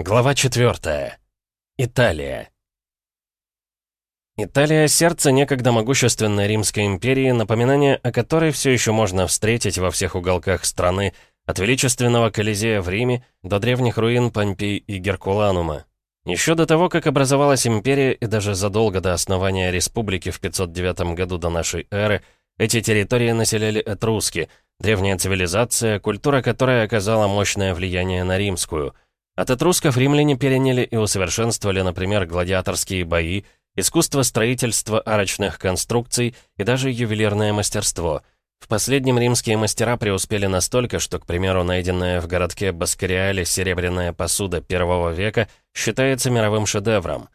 Глава 4. Италия. Италия — сердце некогда могущественной Римской империи, напоминание о которой все еще можно встретить во всех уголках страны, от величественного Колизея в Риме до древних руин Помпей и Геркуланума. Еще до того, как образовалась империя и даже задолго до основания республики в 509 году до нашей эры, эти территории населяли этруски, древняя цивилизация, культура которой оказала мощное влияние на римскую — от этрусков римляне переняли и усовершенствовали, например, гладиаторские бои, искусство строительства арочных конструкций и даже ювелирное мастерство. В последнем римские мастера преуспели настолько, что, к примеру, найденная в городке Баскариале серебряная посуда первого века считается мировым шедевром.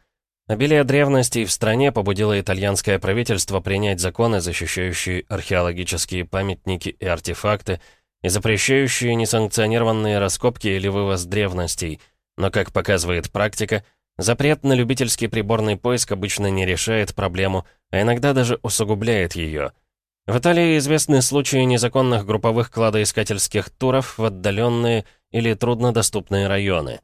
Обилие древностей в стране побудило итальянское правительство принять законы, защищающие археологические памятники и артефакты, и запрещающие несанкционированные раскопки или вывоз древностей. Но, как показывает практика, запрет на любительский приборный поиск обычно не решает проблему, а иногда даже усугубляет ее. В Италии известны случаи незаконных групповых кладоискательских туров в отдаленные или труднодоступные районы.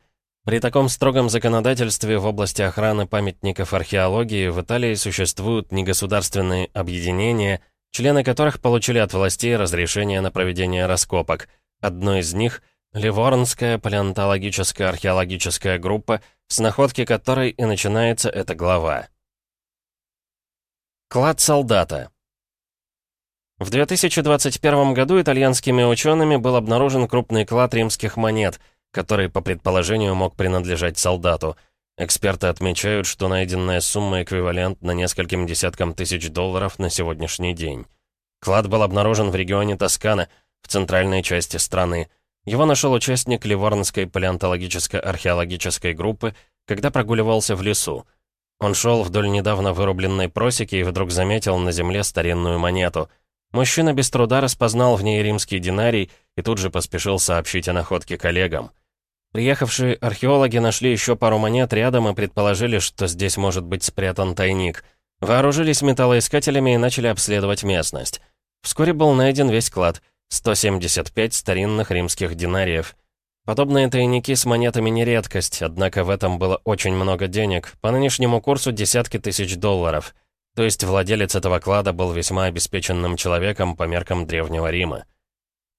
При таком строгом законодательстве в области охраны памятников археологии в Италии существуют негосударственные объединения, члены которых получили от властей разрешение на проведение раскопок. Одно из них — Ливорнская палеонтологическая археологическая группа, с находки которой и начинается эта глава. Клад солдата. В 2021 году итальянскими учеными был обнаружен крупный клад римских монет, который, по предположению, мог принадлежать солдату — Эксперты отмечают, что найденная сумма эквивалентна нескольким десяткам тысяч долларов на сегодняшний день. Клад был обнаружен в регионе Тоскана, в центральной части страны. Его нашел участник Ливорнской палеонтологической археологической группы, когда прогуливался в лесу. Он шел вдоль недавно вырубленной просеки и вдруг заметил на земле старинную монету. Мужчина без труда распознал в ней римский динарий и тут же поспешил сообщить о находке коллегам. Приехавшие археологи нашли еще пару монет рядом и предположили, что здесь может быть спрятан тайник. Вооружились металлоискателями и начали обследовать местность. Вскоре был найден весь клад — 175 старинных римских динариев. Подобные тайники с монетами не редкость, однако в этом было очень много денег, по нынешнему курсу десятки тысяч долларов. То есть владелец этого клада был весьма обеспеченным человеком по меркам Древнего Рима.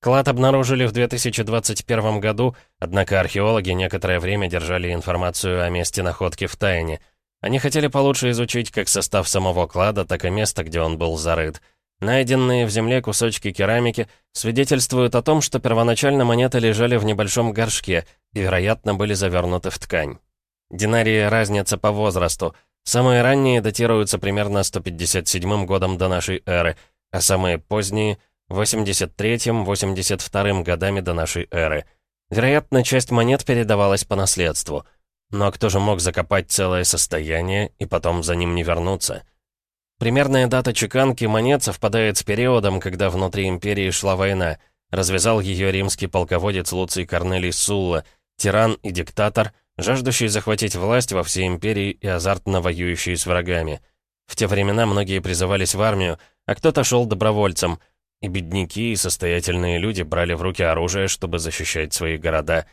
Клад обнаружили в 2021 году, однако археологи некоторое время держали информацию о месте находки в тайне. Они хотели получше изучить как состав самого клада, так и место, где он был зарыт. Найденные в земле кусочки керамики свидетельствуют о том, что первоначально монеты лежали в небольшом горшке и, вероятно, были завернуты в ткань. Динарии разнятся по возрасту. Самые ранние датируются примерно 157 годом до нашей эры, а самые поздние — 83-82 годами до нашей эры. Вероятно, часть монет передавалась по наследству. Но кто же мог закопать целое состояние и потом за ним не вернуться? Примерная дата чеканки монет совпадает с периодом, когда внутри империи шла война. Развязал ее римский полководец Луций Корнелий Сулла, тиран и диктатор, жаждущий захватить власть во всей империи и азартно воюющий с врагами. В те времена многие призывались в армию, а кто-то шел добровольцем — и бедняки, и состоятельные люди брали в руки оружие, чтобы защищать свои города.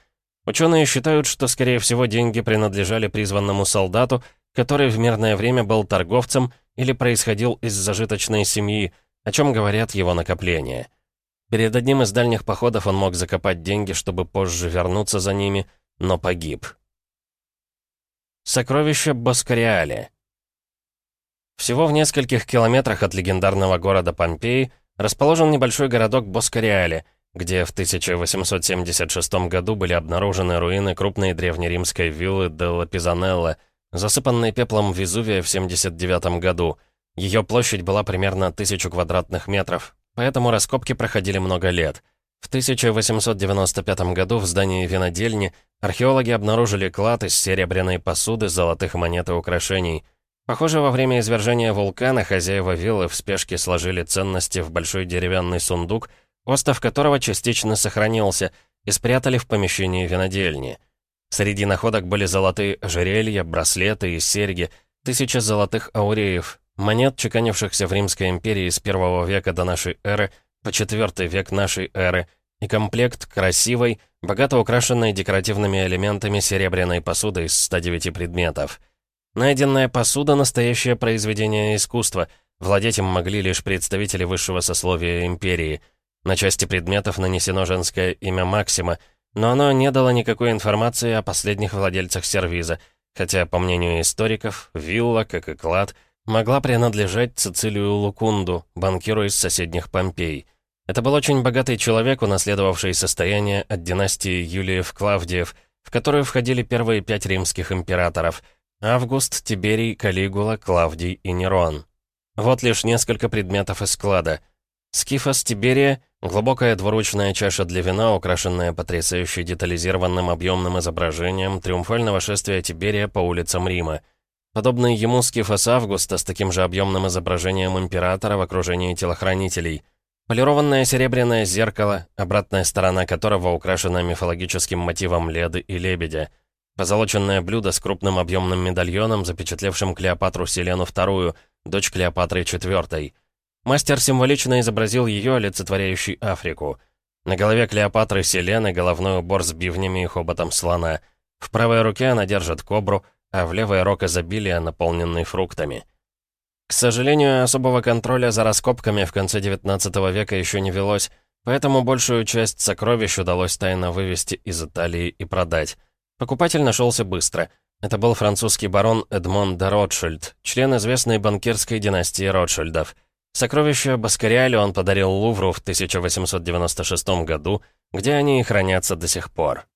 Ученые считают, что, скорее всего, деньги принадлежали призванному солдату, который в мирное время был торговцем или происходил из зажиточной семьи, о чем говорят его накопления. Перед одним из дальних походов он мог закопать деньги, чтобы позже вернуться за ними, но погиб. Сокровища Боскариале Всего в нескольких километрах от легендарного города Помпеи расположен небольшой городок Боскариале, где в 1876 году были обнаружены руины крупной древнеримской виллы Делла Пизанелла, засыпанной пеплом Везувия в 79 году. Ее площадь была примерно тысячу квадратных метров, поэтому раскопки проходили много лет. В 1895 году в здании винодельни археологи обнаружили клад из серебряной посуды, золотых монет и украшений – Похоже, во время извержения вулкана хозяева виллы в спешке сложили ценности в большой деревянный сундук, остов которого частично сохранился, и спрятали в помещении винодельни. Среди находок были золотые ожерелья, браслеты и серьги, тысячи золотых ауреев, монет, чеканившихся в Римской империи с первого века до нашей эры по четвертый век нашей эры, и комплект красивой, богато украшенной декоративными элементами серебряной посуды из 109 предметов. Найденная посуда — настоящее произведение искусства, владеть им могли лишь представители высшего сословия империи. На части предметов нанесено женское имя Максима, но оно не дало никакой информации о последних владельцах сервиза, хотя, по мнению историков, вилла, как и клад, могла принадлежать Цицилию Лукунду, банкиру из соседних Помпей. Это был очень богатый человек, унаследовавший состояние от династии Юлиев-Клавдиев, в которую входили первые пять римских императоров — Август, Тиберий, Калигула, Клавдий и Нерон. Вот лишь несколько предметов из склада. Скифос Тиберия — глубокая двуручная чаша для вина, украшенная потрясающе детализированным объемным изображением триумфального шествия Тиберия по улицам Рима. Подобный ему скифос Августа с таким же объемным изображением императора в окружении телохранителей — Полированное серебряное зеркало, обратная сторона которого украшена мифологическим мотивом леды и лебедя. Позолоченное блюдо с крупным объемным медальоном, запечатлевшим Клеопатру Селену II, дочь Клеопатры IV. Мастер символично изобразил ее, олицетворяющей Африку. На голове Клеопатры Селены головной убор с бивнями и хоботом слона. В правой руке она держит кобру, а в левой рог изобилия, наполненный фруктами. К сожалению, особого контроля за раскопками в конце XIX века еще не велось, поэтому большую часть сокровищ удалось тайно вывести из Италии и продать. Покупатель нашелся быстро. Это был французский барон Эдмон де Ротшильд, член известной банкирской династии Ротшильдов. Сокровища Баскариали он подарил Лувру в 1896 году, где они и хранятся до сих пор.